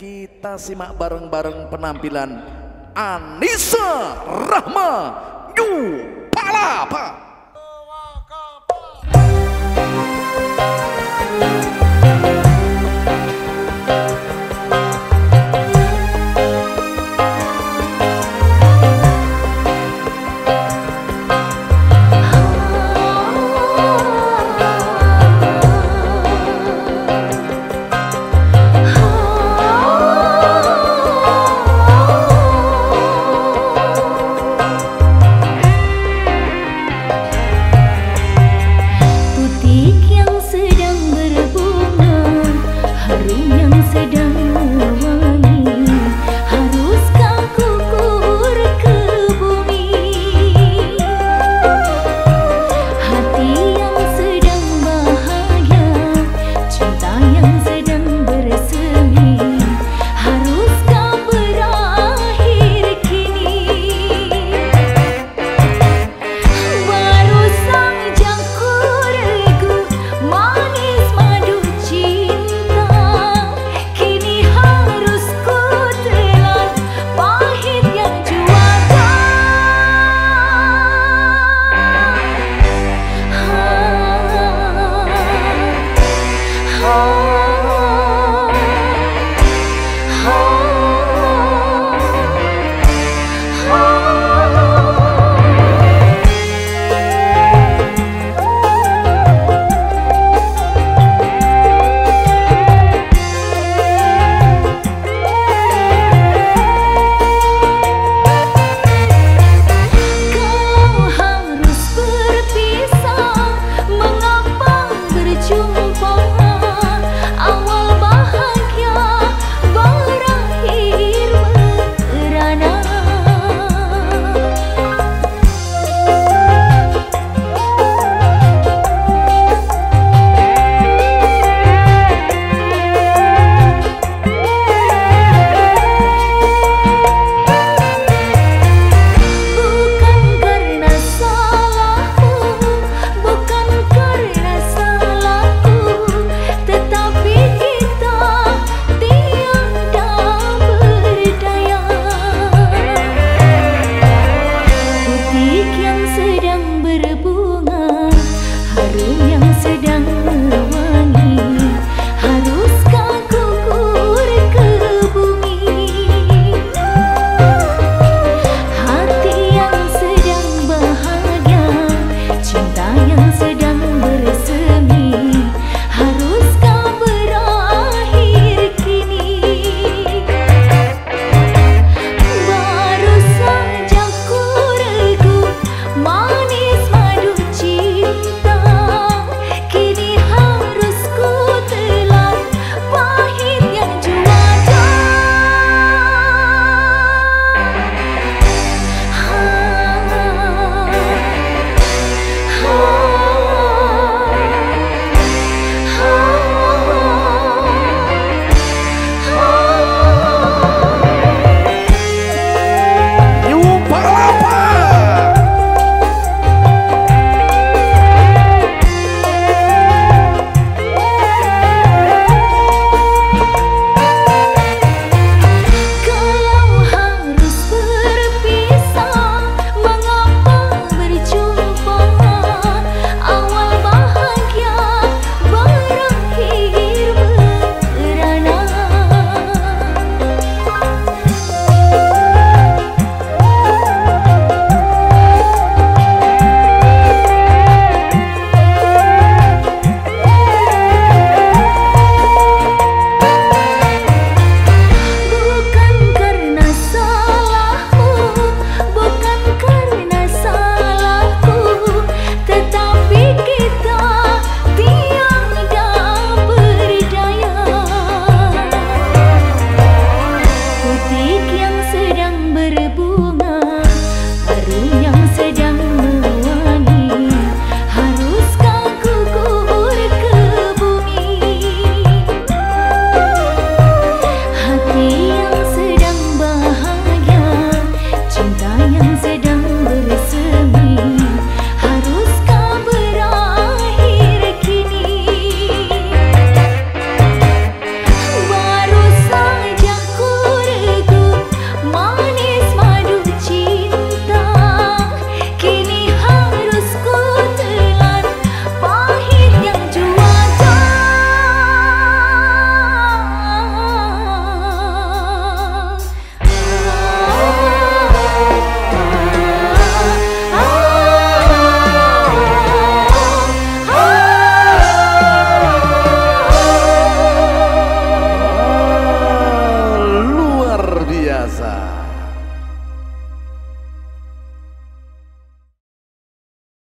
Kita simak bareng-bareng penampilan Anissa Rahma Yu Palapa.